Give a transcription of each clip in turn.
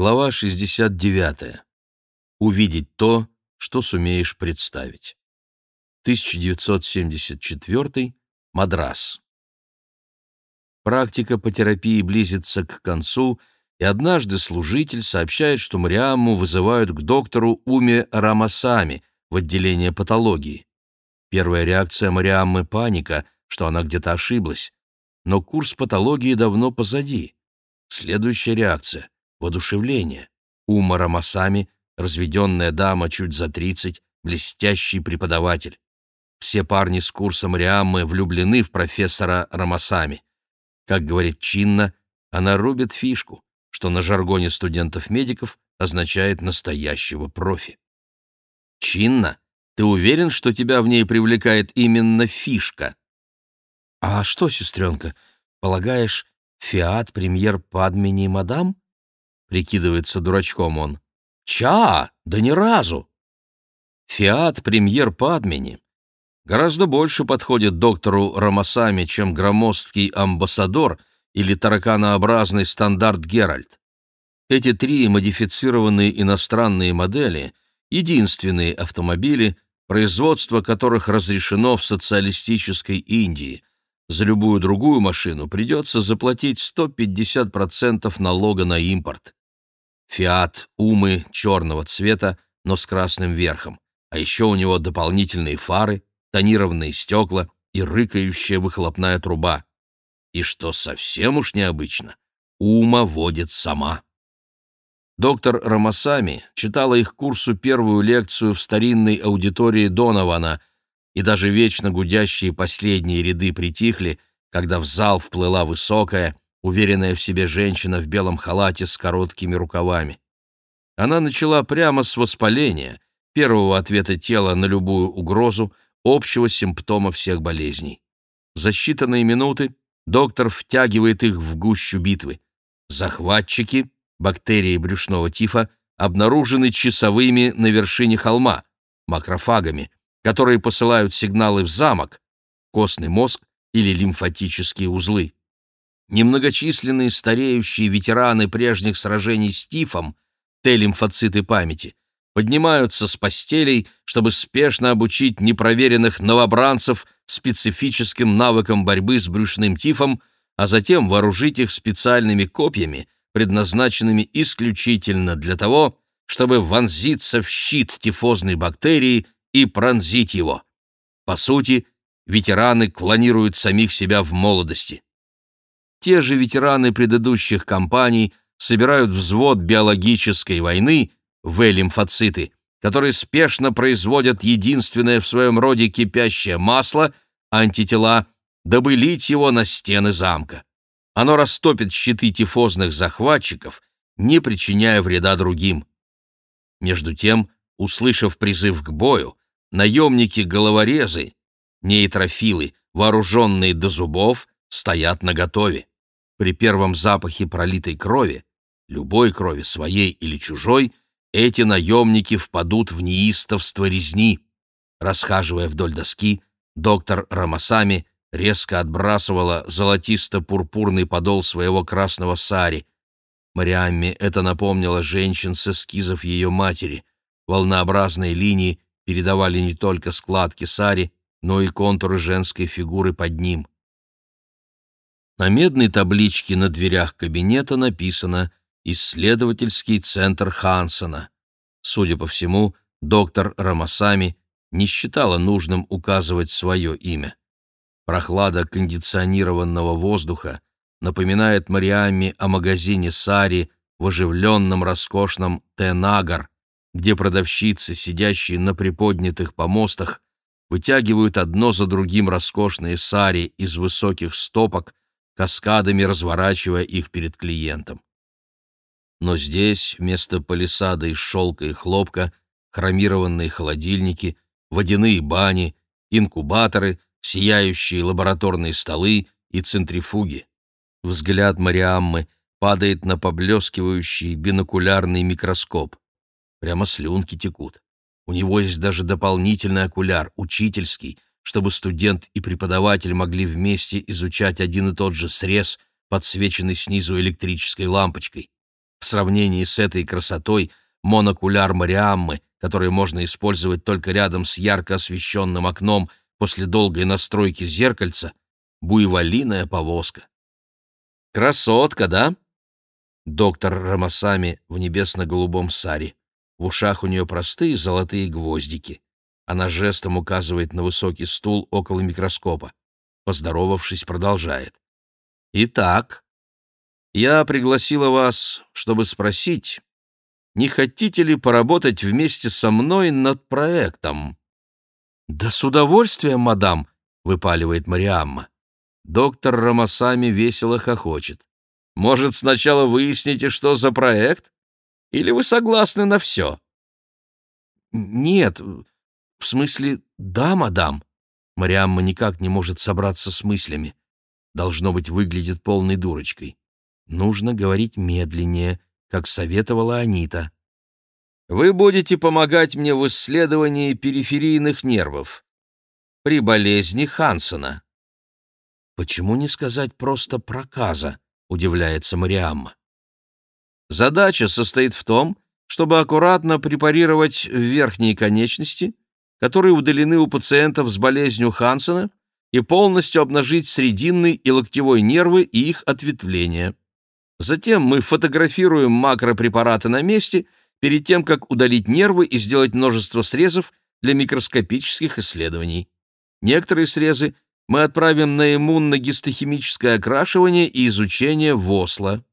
Глава 69. Увидеть то, что сумеешь представить. 1974. Мадрас. Практика по терапии близится к концу, и однажды служитель сообщает, что Мариамму вызывают к доктору Уме Рамасами в отделение патологии. Первая реакция Мариаммы — паника, что она где-то ошиблась. Но курс патологии давно позади. Следующая реакция — воодушевление. Ума Рамасами, разведенная дама чуть за тридцать, блестящий преподаватель. Все парни с курса Мариаммы влюблены в профессора Рамасами. Как говорит Чинна, она рубит фишку, что на жаргоне студентов-медиков означает настоящего профи. Чинна, ты уверен, что тебя в ней привлекает именно фишка? А что, сестренка, полагаешь, фиат премьер Падмини мадам? Прикидывается дурачком он. Ча, да ни разу. Фиат премьер Падмини гораздо больше подходит доктору Рамасами, чем громоздкий амбассадор или тараканообразный стандарт Геральт. Эти три модифицированные иностранные модели — единственные автомобили, производство которых разрешено в социалистической Индии. За любую другую машину придется заплатить 150% налога на импорт. «Фиат» Умы черного цвета, но с красным верхом. А еще у него дополнительные фары, тонированные стекла и рыкающая выхлопная труба. И что совсем уж необычно, Ума водит сама. Доктор Рамасами читала их курсу первую лекцию в старинной аудитории Донована, и даже вечно гудящие последние ряды притихли, когда в зал вплыла высокая, уверенная в себе женщина в белом халате с короткими рукавами. Она начала прямо с воспаления, первого ответа тела на любую угрозу, общего симптома всех болезней. За считанные минуты доктор втягивает их в гущу битвы. Захватчики, бактерии брюшного тифа, обнаружены часовыми на вершине холма, макрофагами, которые посылают сигналы в замок, костный мозг или лимфатические узлы. Немногочисленные стареющие ветераны прежних сражений с тифом, Т-лимфоциты памяти, поднимаются с постелей, чтобы спешно обучить непроверенных новобранцев специфическим навыкам борьбы с брюшным тифом, а затем вооружить их специальными копьями, предназначенными исключительно для того, чтобы вонзиться в щит тифозной бактерии и пронзить его. По сути, ветераны клонируют самих себя в молодости. Те же ветераны предыдущих кампаний собирают взвод биологической войны В-лимфоциты, которые спешно производят единственное в своем роде кипящее масло, антитела, дабы лить его на стены замка. Оно растопит щиты тифозных захватчиков, не причиняя вреда другим. Между тем, услышав призыв к бою, наемники-головорезы, нейтрофилы, вооруженные до зубов, стоят наготове. При первом запахе пролитой крови, любой крови, своей или чужой, эти наемники впадут в неистовство резни. Расхаживая вдоль доски, доктор Рамасами резко отбрасывала золотисто-пурпурный подол своего красного сари. Мариамме это напомнило женщин с эскизов ее матери. Волнообразные линии передавали не только складки сари, но и контуры женской фигуры под ним. На медной табличке на дверях кабинета написано «Исследовательский центр Хансона». Судя по всему, доктор Рамасами не считала нужным указывать свое имя. Прохлада кондиционированного воздуха напоминает Мариамме о магазине Сари в оживленном роскошном Тенагар, где продавщицы, сидящие на приподнятых помостах, вытягивают одно за другим роскошные сари из высоких стопок, каскадами разворачивая их перед клиентом. Но здесь вместо палисада из шелка и хлопка хромированные холодильники, водяные бани, инкубаторы, сияющие лабораторные столы и центрифуги. Взгляд Мариаммы падает на поблескивающий бинокулярный микроскоп. Прямо слюнки текут. У него есть даже дополнительный окуляр, учительский, чтобы студент и преподаватель могли вместе изучать один и тот же срез, подсвеченный снизу электрической лампочкой. В сравнении с этой красотой монокуляр Мариаммы, который можно использовать только рядом с ярко освещенным окном после долгой настройки зеркальца, буйволиная повозка. «Красотка, да?» Доктор Рамасами в небесно-голубом саре. В ушах у нее простые золотые гвоздики. Она жестом указывает на высокий стул около микроскопа. Поздоровавшись, продолжает. «Итак, я пригласила вас, чтобы спросить, не хотите ли поработать вместе со мной над проектом?» «Да с удовольствием, мадам», — выпаливает Мариамма. Доктор Рамасами весело хохочет. «Может, сначала выясните, что за проект? Или вы согласны на все?» «Нет, в смысле, да, мадам». Мариамма никак не может собраться с мыслями. Должно быть, выглядит полной дурочкой. Нужно говорить медленнее, как советовала Анита. Вы будете помогать мне в исследовании периферийных нервов при болезни Хансена. Почему не сказать просто проказа? удивляется Мариамма. Задача состоит в том, чтобы аккуратно препарировать верхние конечности, которые удалены у пациентов с болезнью Хансена, и полностью обнажить срединный и локтевой нервы и их ответвления. Затем мы фотографируем макропрепараты на месте перед тем, как удалить нервы и сделать множество срезов для микроскопических исследований. Некоторые срезы мы отправим на иммунно-гистохимическое окрашивание и изучение в Осло.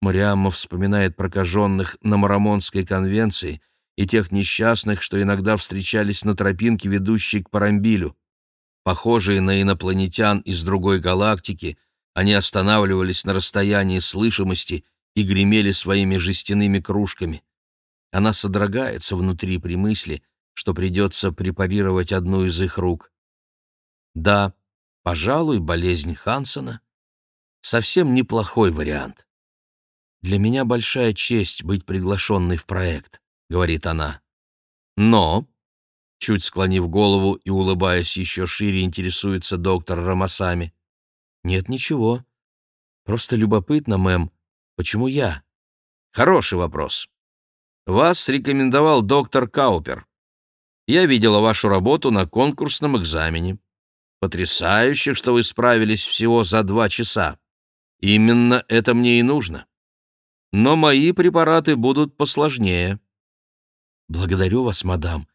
Мариамма вспоминает прокаженных на Марамонской конвенции и тех несчастных, что иногда встречались на тропинке, ведущей к Парамбилю. Похожие на инопланетян из другой галактики, они останавливались на расстоянии слышимости и гремели своими жестяными кружками. Она содрогается внутри при мысли, что придется препарировать одну из их рук. Да, пожалуй, болезнь Хансона — совсем неплохой вариант. «Для меня большая честь быть приглашенной в проект», — говорит она. «Но», — чуть склонив голову и улыбаясь еще шире, интересуется доктор Рамасами. «Нет, ничего. Просто любопытно, мэм, Почему я? Хороший вопрос. Вас рекомендовал доктор Каупер. Я видела вашу работу на конкурсном экзамене. Потрясающе, что вы справились всего за два часа. Именно это мне и нужно. Но мои препараты будут посложнее. Благодарю вас, мадам.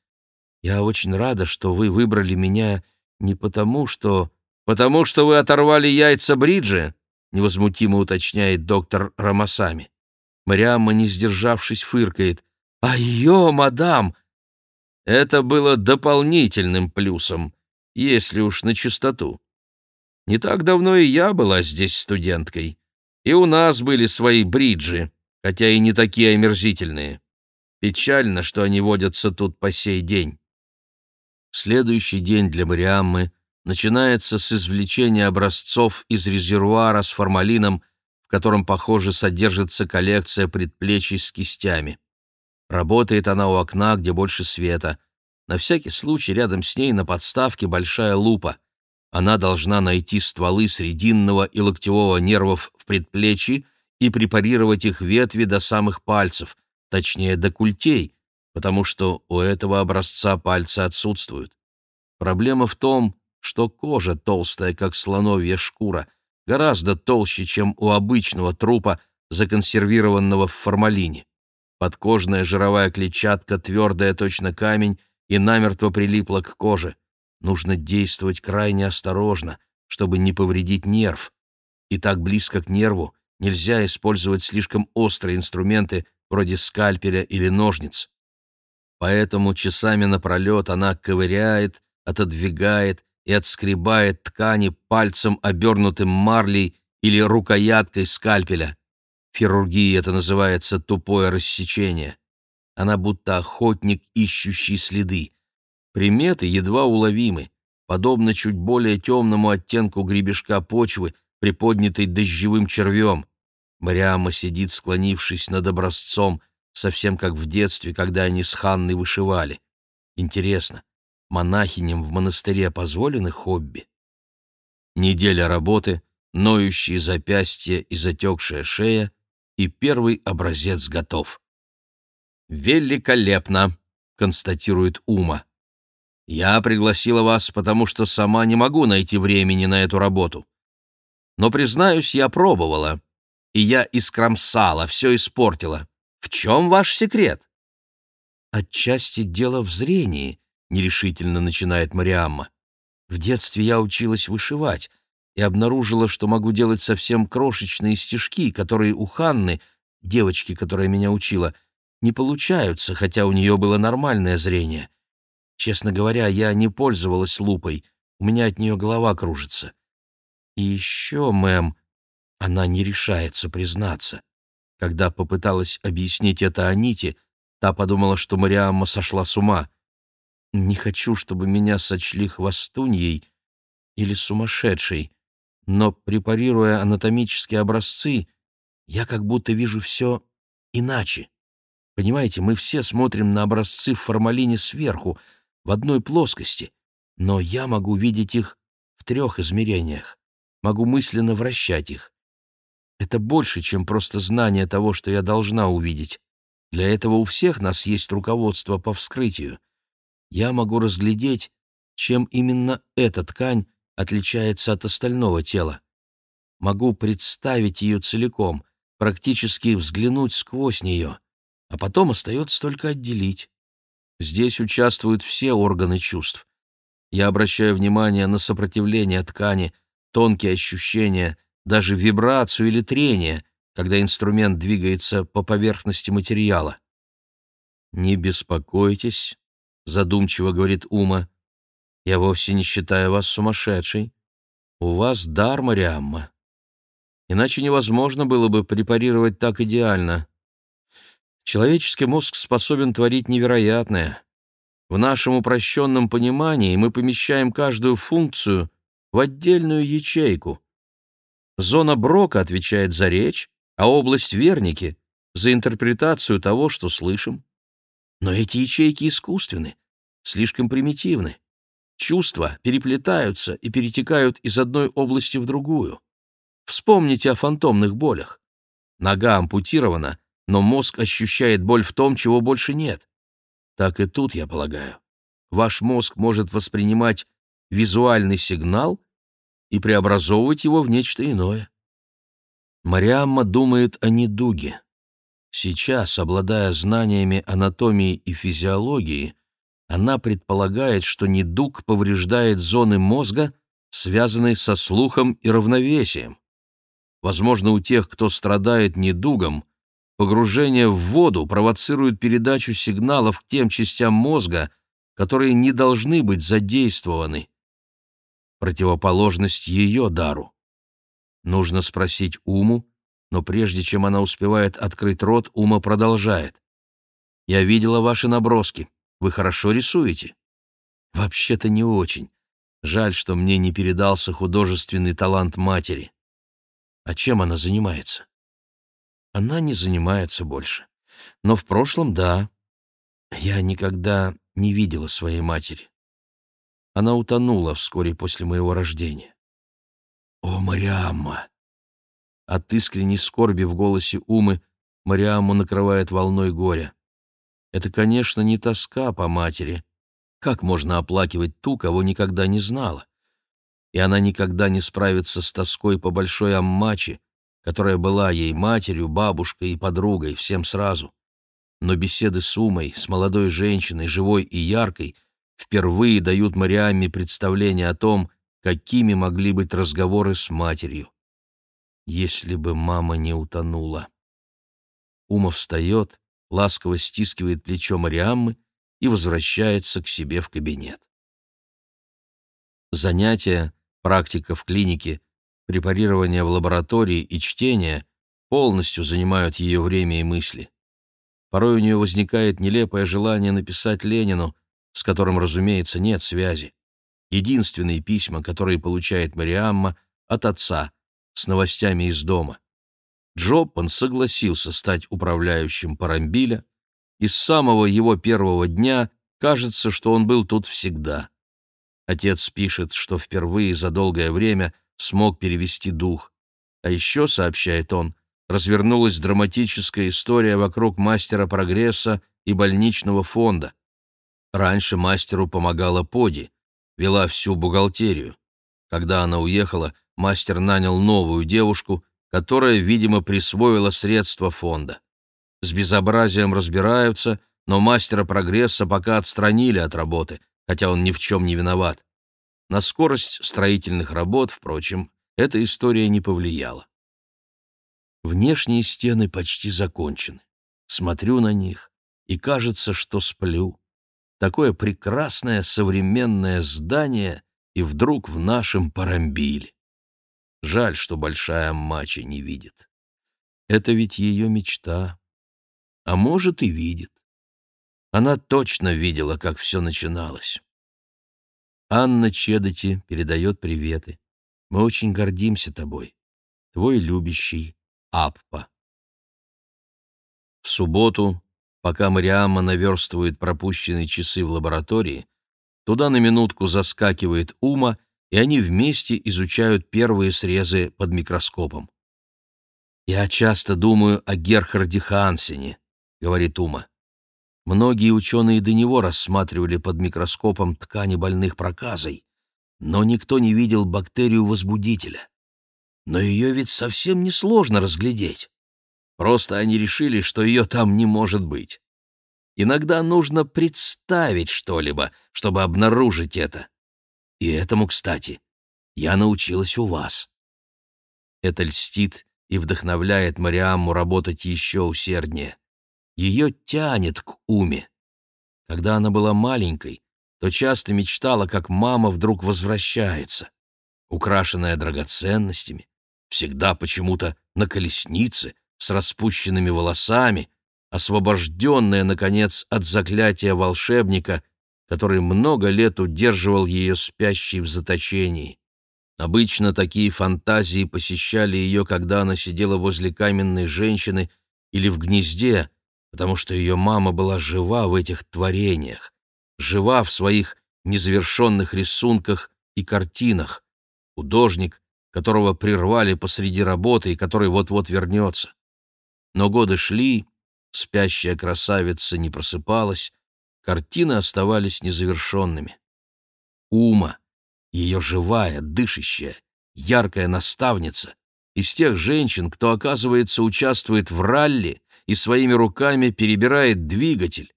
Я очень рада, что вы выбрали меня не потому, что... Потому что вы оторвали яйца Бриджи? невозмутимо уточняет доктор Рамасами. Мариамма, не сдержавшись, фыркает. «А ее, мадам!» Это было дополнительным плюсом, если уж на чистоту. Не так давно и я была здесь студенткой, и у нас были свои бриджи, хотя и не такие омерзительные. Печально, что они водятся тут по сей день. Следующий день для Мариаммы — начинается с извлечения образцов из резервуара с формалином, в котором, похоже, содержится коллекция предплечий с кистями. Работает она у окна, где больше света. На всякий случай рядом с ней на подставке большая лупа. Она должна найти стволы срединного и локтевого нервов в предплечье и препарировать их ветви до самых пальцев, точнее до культей, потому что у этого образца пальцы отсутствуют. Проблема в том, что кожа толстая, как слоновья шкура, гораздо толще, чем у обычного трупа, законсервированного в формалине. Подкожная жировая клетчатка твердая, точно камень, и намертво прилипла к коже. Нужно действовать крайне осторожно, чтобы не повредить нерв. И так близко к нерву нельзя использовать слишком острые инструменты, вроде скальпеля или ножниц. Поэтому часами напролет она ковыряет, отодвигает, и отскребает ткани пальцем, обернутым марлей или рукояткой скальпеля. В хирургии это называется тупое рассечение. Она будто охотник, ищущий следы. Приметы едва уловимы, подобно чуть более темному оттенку гребешка почвы, приподнятой дождевым червем. Мариама сидит, склонившись над образцом, совсем как в детстве, когда они с Ханной вышивали. Интересно, монахиням в монастыре позволены хобби. Неделя работы, ноющие запястья и затекшая шея, и первый образец готов. «Великолепно!» — констатирует Ума. «Я пригласила вас, потому что сама не могу найти времени на эту работу. Но, признаюсь, я пробовала, и я искромсала, все испортила. В чем ваш секрет?» «Отчасти дело в зрении», — нерешительно начинает Мариамма. «В детстве я училась вышивать и обнаружила, что могу делать совсем крошечные стежки, которые у Ханны, девочки, которая меня учила, не получаются, хотя у нее было нормальное зрение. Честно говоря, я не пользовалась лупой, у меня от нее голова кружится. И еще, мэм, она не решается признаться. Когда попыталась объяснить это Аните, та подумала, что Мариамма сошла с ума. Не хочу, чтобы меня сочли хвостуньей или сумасшедшей, но, препарируя анатомические образцы, я как будто вижу все иначе. Понимаете, мы все смотрим на образцы в формалине сверху, в одной плоскости, но я могу видеть их в трех измерениях, могу мысленно вращать их. Это больше, чем просто знание того, что я должна увидеть. Для этого у всех нас есть руководство по вскрытию. Я могу разглядеть, чем именно эта ткань отличается от остального тела. Могу представить ее целиком, практически взглянуть сквозь нее, а потом остается только отделить. Здесь участвуют все органы чувств. Я обращаю внимание на сопротивление ткани, тонкие ощущения, даже вибрацию или трение, когда инструмент двигается по поверхности материала. «Не беспокойтесь», — задумчиво говорит Ума, я вовсе не считаю вас сумасшедшей. У вас дар, Мариамма. Иначе невозможно было бы препарировать так идеально. Человеческий мозг способен творить невероятное. В нашем упрощенном понимании мы помещаем каждую функцию в отдельную ячейку. Зона Брока отвечает за речь, а область Верники — за интерпретацию того, что слышим. Но эти ячейки искусственны, слишком примитивны. Чувства переплетаются и перетекают из одной области в другую. Вспомните о фантомных болях. Нога ампутирована, но мозг ощущает боль в том, чего больше нет. Так и тут, я полагаю. Ваш мозг может воспринимать визуальный сигнал и преобразовывать его в нечто иное. Мариамма думает о недуге. Сейчас, обладая знаниями анатомии и физиологии, она предполагает, что недуг повреждает зоны мозга, связанные со слухом и равновесием. Возможно, у тех, кто страдает недугом, погружение в воду провоцирует передачу сигналов к тем частям мозга, которые не должны быть задействованы. Противоположность ее дару. Нужно спросить Уму, но прежде чем она успевает открыть рот, Ума продолжает. «Я видела ваши наброски. Вы хорошо рисуете?» «Вообще-то не очень. Жаль, что мне не передался художественный талант матери. А чем она занимается?» «Она не занимается больше. Но в прошлом — да. Я никогда не видела своей матери. Она утонула вскоре после моего рождения. «О, Мариамма!» От искренней скорби в голосе Умы Мариамму накрывает волной горя. Это, конечно, не тоска по матери. Как можно оплакивать ту, кого никогда не знала? И она никогда не справится с тоской по большой Аммаче, которая была ей матерью, бабушкой и подругой, всем сразу. Но беседы с Умой, с молодой женщиной, живой и яркой, впервые дают Мариамме представление о том, какими могли быть разговоры с матерью. Если бы мама не утонула. Ума встает ласково стискивает плечо Мариаммы и возвращается к себе в кабинет. Занятия, практика в клинике, препарирование в лаборатории и чтение полностью занимают ее время и мысли. Порой у нее возникает нелепое желание написать Ленину, с которым, разумеется, нет связи. Единственные письма, которые получает Мариамма, от отца, с новостями из дома. Джоппан согласился стать управляющим Парамбиля, и с самого его первого дня кажется, что он был тут всегда. Отец пишет, что впервые за долгое время смог перевести дух. А еще, сообщает он, развернулась драматическая история вокруг мастера прогресса и больничного фонда. Раньше мастеру помогала Поди, вела всю бухгалтерию. Когда она уехала, мастер нанял новую девушку, которая, видимо, присвоила средства фонда. С безобразием разбираются, но мастера прогресса пока отстранили от работы, хотя он ни в чем не виноват. На скорость строительных работ, впрочем, эта история не повлияла. Внешние стены почти закончены. Смотрю на них, и кажется, что сплю. Такое прекрасное современное здание, и вдруг в нашем Парамбиле. Жаль, что большая Мача не видит. Это ведь ее мечта. А может, и видит. Она точно видела, как все начиналось. Анна Чедоти передает приветы. Мы очень гордимся тобой. Твой любящий Аппа. В субботу, пока Мариамма наверстывает пропущенные часы в лаборатории, туда на минутку заскакивает Ума, и они вместе изучают первые срезы под микроскопом. «Я часто думаю о Герхарде Хансене», — говорит Ума. Многие ученые до него рассматривали под микроскопом ткани больных проказой, но никто не видел бактерию-возбудителя. Но ее ведь совсем несложно разглядеть. Просто они решили, что ее там не может быть. Иногда нужно представить что-либо, чтобы обнаружить это. И этому, кстати, я научилась у вас. Это льстит и вдохновляет Мариамму работать еще усерднее. Ее тянет к уме. Когда она была маленькой, то часто мечтала, как мама вдруг возвращается, украшенная драгоценностями, всегда почему-то на колеснице, с распущенными волосами, освобожденная, наконец, от заклятия волшебника, который много лет удерживал ее спящей в заточении. Обычно такие фантазии посещали ее, когда она сидела возле каменной женщины или в гнезде, потому что ее мама была жива в этих творениях, жива в своих незавершенных рисунках и картинах. Художник, которого прервали посреди работы и который вот-вот вернется. Но годы шли, спящая красавица не просыпалась, картины оставались незавершенными. Ума, ее живая, дышащая, яркая наставница, из тех женщин, кто, оказывается, участвует в ралли и своими руками перебирает двигатель,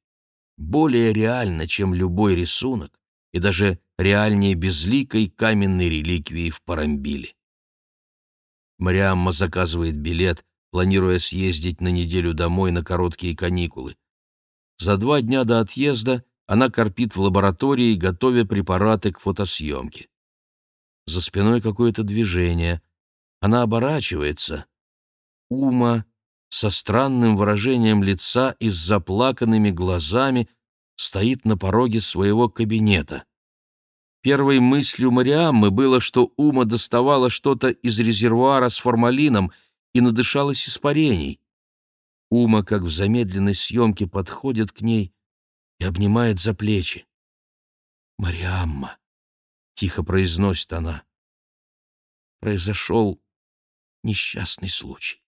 более реально, чем любой рисунок, и даже реальнее безликой каменной реликвии в Парамбиле. Мариамма заказывает билет, планируя съездить на неделю домой на короткие каникулы. За два дня до отъезда она корпит в лаборатории, готовя препараты к фотосъемке. За спиной какое-то движение. Она оборачивается. Ума со странным выражением лица и с заплаканными глазами стоит на пороге своего кабинета. Первой мыслью Мариаммы было, что Ума доставала что-то из резервуара с формалином и надышалась испарений. Ума, как в замедленной съемке, подходит к ней и обнимает за плечи. «Мариамма», — тихо произносит она, — «произошел несчастный случай».